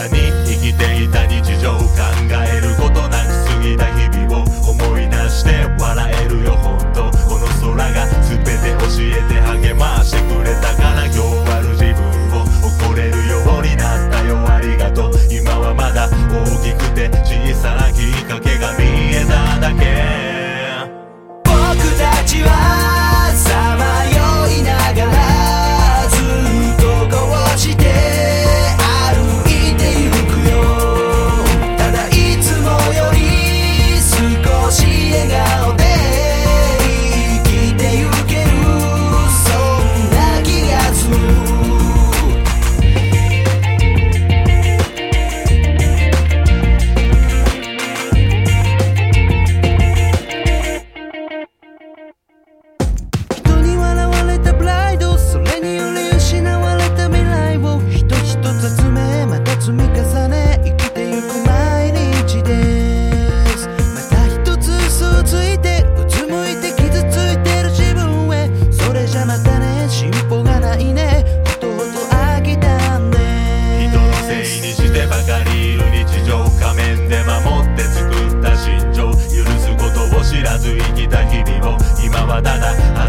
I need うなずいてた日々を今はただ